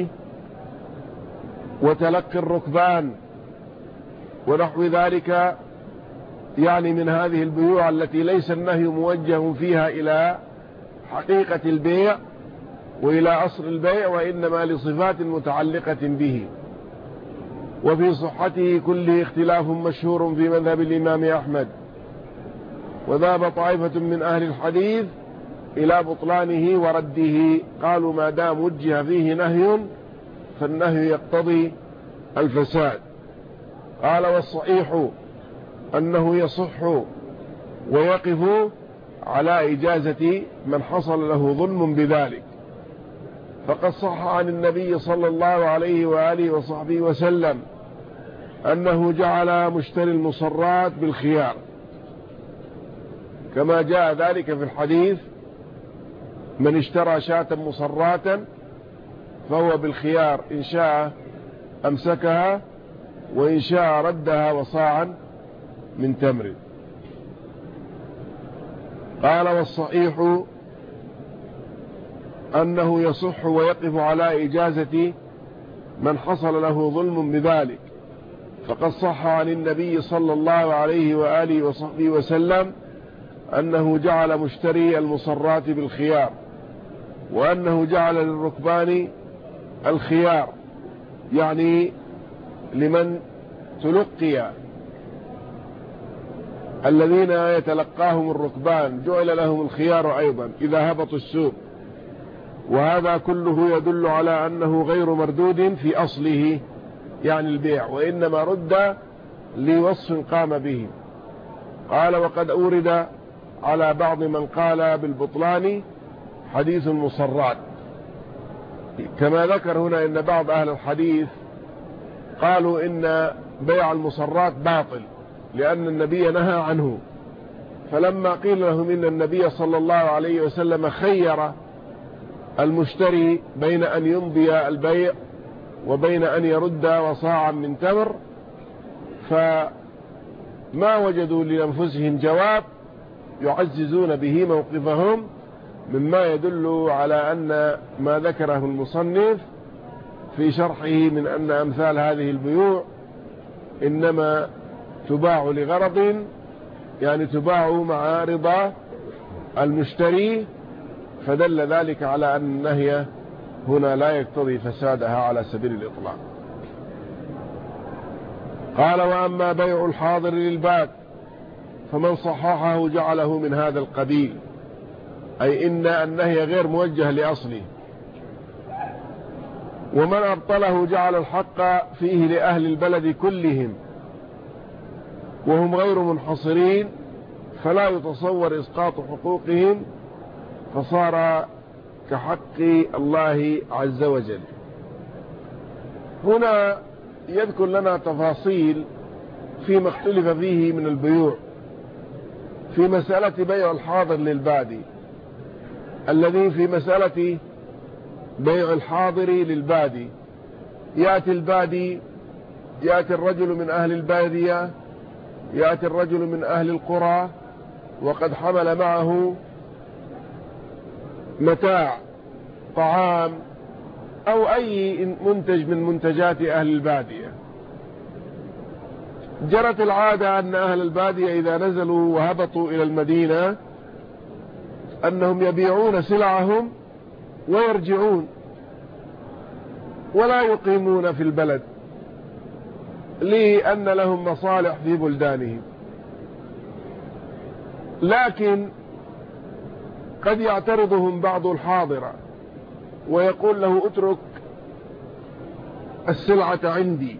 وتلقي الركبان ونحو ذلك يعني من هذه البيوع التي ليس النهي موجه فيها إلى حقيقة البيع وإلى أصل البيع وإنما لصفات متعلقة به. وفي صحته كله اختلاف مشهور في مذهب الإمام أحمد. وذهب طائفة من أهل الحديث إلى بطلانه ورده. قالوا ما دام وجه فيه نهي فالنهي يقتضي الفساد. قال والصحيح أنه يصح ويقف على إجازة من حصل له ظلم بذلك. فقد صح عن النبي صلى الله عليه وآله وصحبه وسلم أنه جعل مشتري المصرات بالخيار. كما جاء ذلك في الحديث من اشترى شاة مصراتا فهو بالخيار إن شاء أمسكها وإن شاء ردها وصاعا من تمر. قال والصحيح أنه يصح ويقف على إجازة من حصل له ظلم بذلك. فقد صح عن النبي صلى الله عليه وآله وصحبه وسلم أنه جعل مشتري المصرات بالخيار وأنه جعل للركبان الخيار يعني لمن تلقي الذين يتلقاهم الركبان جعل لهم الخيار أيضا إذا هبطوا السوق. وهذا كله يدل على أنه غير مردود في أصله يعني البيع وإنما رد لوصف قام به. قال وقد أورد على بعض من قال بالبطلان حديث المصرات كما ذكر هنا إن بعض أهل الحديث قالوا إن بيع المصرات باطل. لأن النبي نهى عنه. فلما قيل لهم إن النبي صلى الله عليه وسلم خير المشتري بين أن يمضي البيع وبين أن يرد وصاعا من تمر فما وجدوا لأنفسهم جواب يعززون به موقفهم مما يدل على أن ما ذكره المصنف في شرحه من أن أمثال هذه البيوع إنما تباع لغرض يعني تباع مع رضا المشتري فدل ذلك على أن النهي هنا لا يقتضي فسادها على سبيل الإطلاق. قال وأما بيع الحاضر للباد فمن صححه جعله من هذا القبيل. أي إن النهي غير موجه لأصله. ومن أبطله جعل الحق فيه لأهل البلد كلهم. وهم غير منحصرين فلا يتصور إسقاط حقوقهم فصار كحق الله عز وجل. هنا يذكر لنا تفاصيل فيما اختلف فيه من البيوع في مسألة بيع الحاضر للبادي الذي في مسألة بيع الحاضر للبادي. يأتي البادي يأتي الرجل من أهل البادية يأتي الرجل من أهل القرى وقد حمل معه متاع طعام أو أي منتج من منتجات أهل البادية. جرت العادة أن أهل البادية إذا نزلوا وهبطوا إلى المدينة أنهم يبيعون سلعهم ويرجعون ولا يقيمون في البلد. لأن لهم مصالح في بلدانهم. لكن قد يعترضهم بعض الحاضرة ويقول له اترك السلعة عندي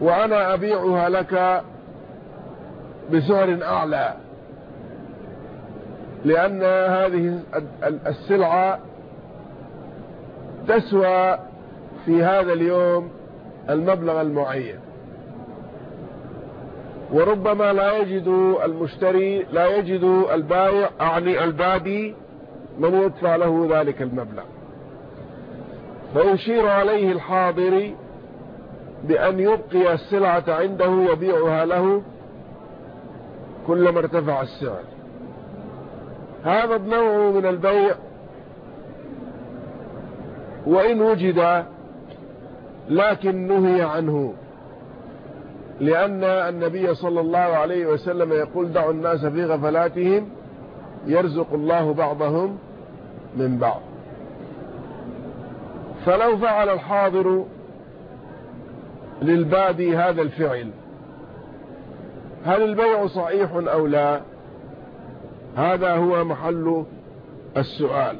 وأنا أبيعها لك بسعر أعلى لأن هذه السلعة تسوى في هذا اليوم المبلغ المعين. وربما لا يجد المشتري لا يجد البائع أعني البادي من يدفع له ذلك المبلغ. فيشير عليه الحاضر بأن يبقي السلعة عنده ويبيعها له كلما ارتفع السعر. هذا النوع من البيع وإن وجد لكن نهي عنه. لأن النبي صلى الله عليه وسلم يقول دعوا الناس في غفلاتهم يرزق الله بعضهم من بعض. فلو فعل الحاضر للبادي هذا الفعل هل البيع صحيح أو لا؟ هذا هو محل السؤال.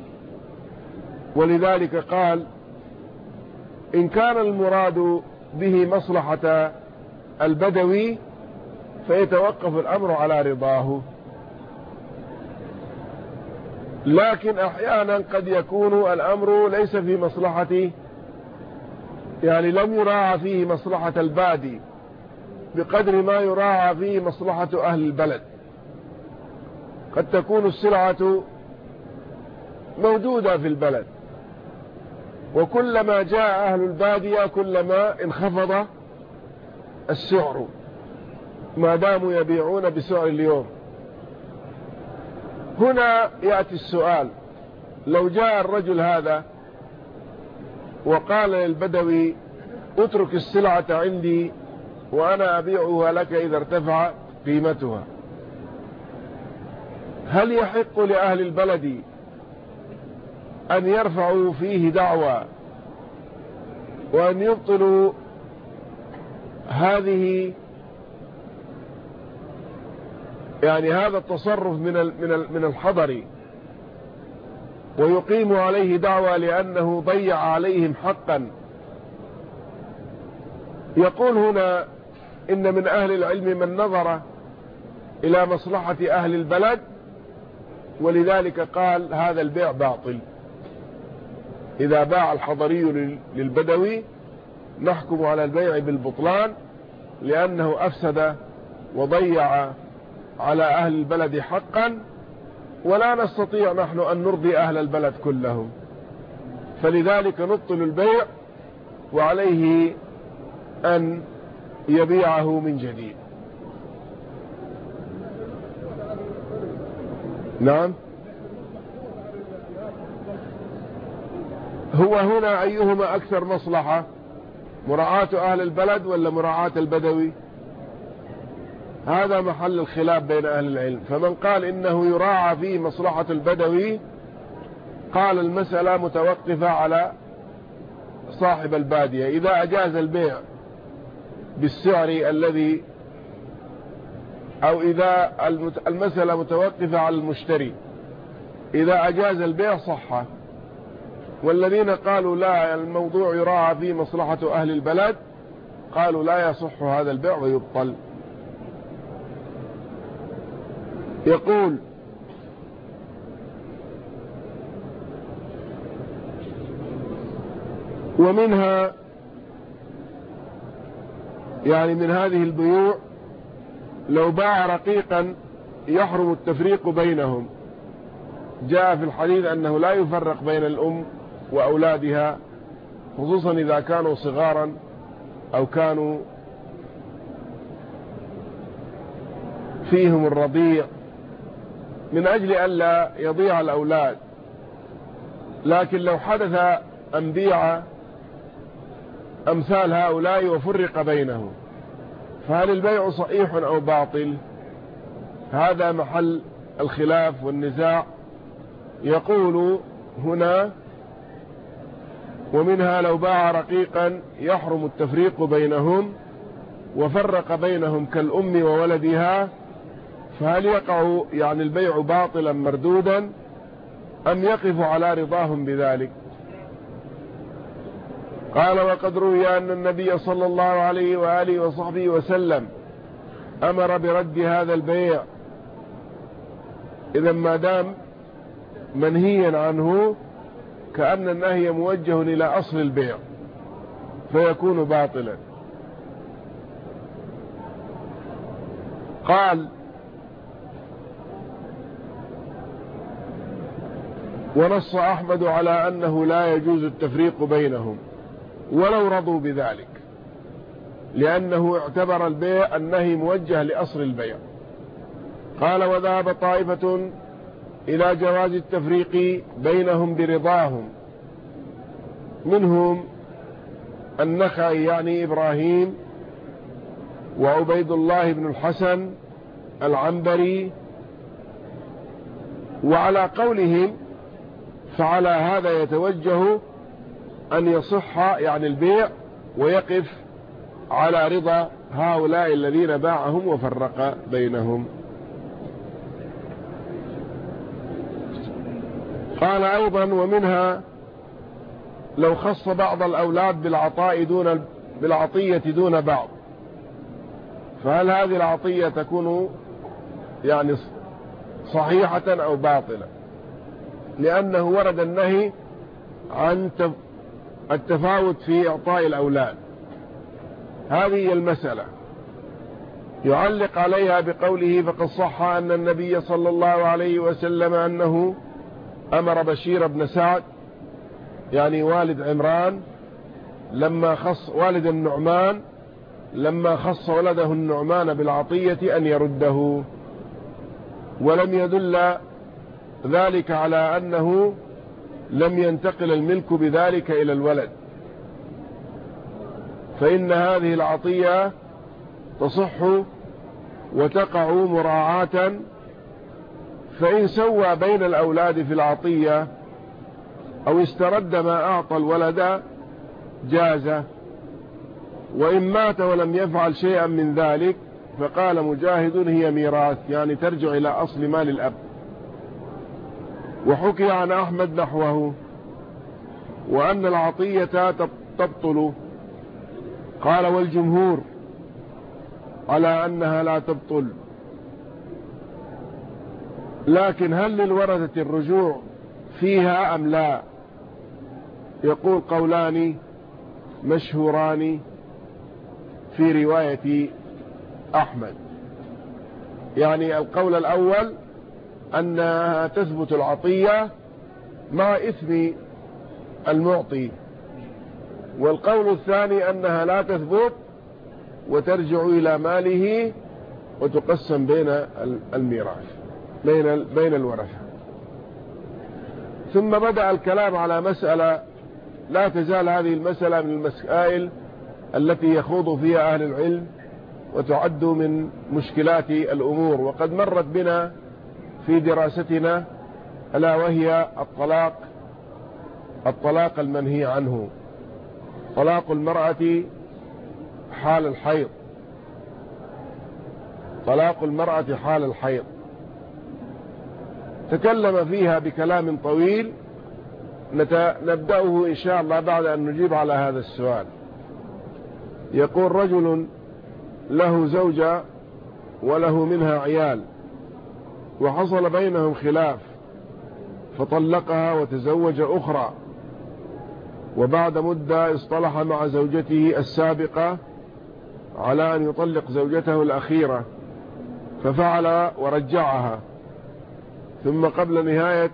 ولذلك قال إن كان المراد به مصلحة البدوي فيتوقف الأمر على رضاه. لكن أحيانا قد يكون الأمر ليس في مصلحة يعني لم يراعى فيه مصلحة البادي بقدر ما يراعى فيه مصلحة أهل البلد. قد تكون السلعة موجودة في البلد. وكلما جاء أهل البادية كلما انخفض السعر. ما داموا يبيعون بسعر اليوم. هنا يأتي السؤال. لو جاء الرجل هذا وقال للبدوي اترك السلعة عندي وأنا أبيعها لك إذا ارتفع قيمتها. هل يحق لأهل البلد أن يرفعوا فيه دعوى وأن يبطلوا هذه يعني هذا التصرف من من من الحضر ويقيم عليه دعوى لأنه ضيع عليهم حقا. يقول هنا إن من أهل العلم من نظر إلى مصلحة أهل البلد ولذلك قال هذا البيع باطل. إذا باع الحضري للبدوي نحكم على البيع بالبطلان لأنه أفسد وضيع على أهل البلد حقا ولا نستطيع نحن أن نرضي أهل البلد كلهم. فلذلك نبطل البيع وعليه أن يبيعه من جديد. نعم؟ هو هنا أيهما أكثر مصلحة؟ مراعاة أهل البلد ولا مراعاة البدوي؟ هذا محل الخلاف بين أهل العلم. فمن قال إنه يراعى فيه مصلحة البدوي قال المسألة متوقفة على صاحب البادية. إذا أجاز البيع بالسعر الذي أو إذا المسألة متوقفة على المشتري. إذا أجاز البيع صح والذين قالوا لا الموضوع يراعى في مصلحة أهل البلد قالوا لا يصح هذا البيع ويبطل. يقول ومنها يعني من هذه البيوع لو باع رقيقا يحرم التفريق بينهم. جاء في الحديث أنه لا يفرق بين الأم وأولادها خصوصا إذا كانوا صغارا أو كانوا فيهم الرضيع من أجل أن لا يضيع الأولاد. لكن لو حدث أن بيع أمثال هؤلاء وفرق بينهم فهل البيع صحيح أو باطل؟ هذا محل الخلاف والنزاع. يقول هنا ومنها لو باع رقيقا يحرم التفريق بينهم وفرق بينهم كالأم وولدها فهل يقع يعني البيع باطلا مردودا أم يقف على رضاهم بذلك؟ قال وقد روي أن النبي صلى الله عليه وآله وصحبه وسلم أمر برد هذا البيع. إذا ما دام منهيا عنه كأن النهي موجه إلى أصل البيع فيكون باطلا. قال ونص أحمد على أنه لا يجوز التفريق بينهم ولو رضوا بذلك لأنه اعتبر البيع النهي موجه لأصل البيع. قال وذهب طائفة إلى جواز التفريق بينهم برضاهم. منهم النخعي يعني إبراهيم وعبيد الله بن الحسن العنبري. وعلى قولهم فعلى هذا يتوجه أن يصح يعني البيع ويقف على رضا هؤلاء الذين باعهم وفرق بينهم. قال أيضا ومنها لو خص بعض الأولاد بالعطاء دون بالعطية دون بعض. فهل هذه العطية تكون يعني صحيحة أو باطلة؟ لأنه ورد النهي عن التفاوت في إعطاء الأولاد. هذه المسألة. يعلق عليها بقوله فقد صح أن النبي صلى الله عليه وسلم أنه أمر بشير بن سعد يعني والد عمران لما خص والد النعمان لما خص ولده النعمان بالعطية أن يرده. ولم يدل ذلك على أنه لم ينتقل الملك بذلك إلى الولد. فإن هذه العطية تصح وتقع مراعاة فإن سوى بين الأولاد في العطية أو استرد ما أعطى الولد جاز. وإن مات ولم يفعل شيئا من ذلك فقال مجاهد هي ميراث يعني ترجع إلى أصل مال الأب. وحكي عن أحمد نحوه وأن العطية تبطل. قال والجمهور على أنها لا تبطل. لكن هل للورثة الرجوع فيها أم لا؟ يقول قولان مشهوران في رواية أحمد. يعني القول الأول أنها تثبت العطية مع إثم المعطي. والقول الثاني أنها لا تثبت وترجع إلى ماله وتقسم بين الميراث. بين بين الورثة ثم بدأ الكلام على مسألة لا تزال هذه المسألة من المسائل التي يخوض فيها أهل العلم وتعد من مشكلات الأمور. وقد مرت بنا في دراستنا ألا وهي الطلاق الطلاق المنهي عنه. طلاق المرأة حال الحيض. طلاق المرأة حال الحيض. تكلم فيها بكلام طويل نبدأه إن شاء الله بعد أن نجيب على هذا السؤال. يقول رجل له زوجة وله منها عيال وحصل بينهم خلاف فطلقها وتزوج أخرى وبعد مدة اصطلح مع زوجته السابقة على أن يطلق زوجته الأخيرة ففعل ورجعها. ثم قبل نهاية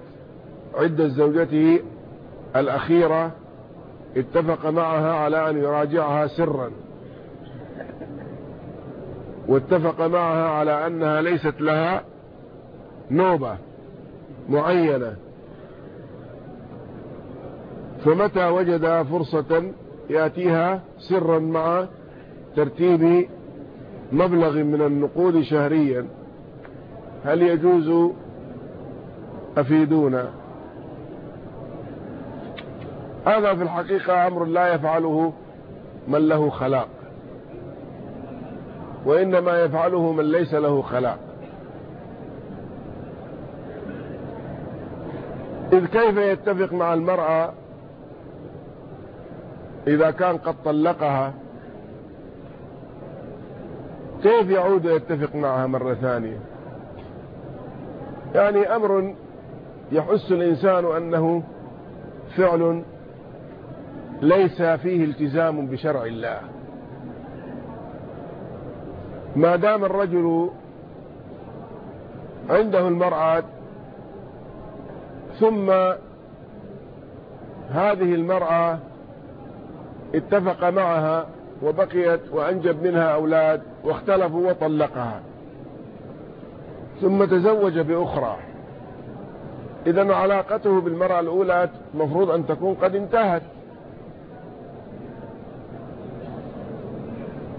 عدة زوجته الأخيرة اتفق معها على أن يراجعها سرا. واتفق معها على أنها ليست لها نوبة معينة. فمتى وجد فرصة يأتيها سرا مع ترتيب مبلغ من النقود شهريا؟ هل يجوز أفيدونا. هذا في الحقيقة أمر لا يفعله من له خلاق وإنما يفعله من ليس له خلاق. إذ كيف يتفق مع المرأة إذا كان قد طلقها؟ كيف يعود يتفق معها مرة ثانية؟ يعني أمر يحس الإنسان أنه فعل ليس فيه التزام بشرع الله. ما دام الرجل عنده المرأة ثم هذه المرأة اتفق معها وبقيت وأنجب منها أولاد واختلفوا وطلقها ثم تزوج بأخرى. إذا علاقته بالمرأة الأولى مفروض أن تكون قد انتهت.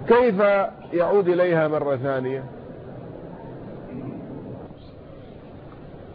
كيف يعود إليها مرة ثانية؟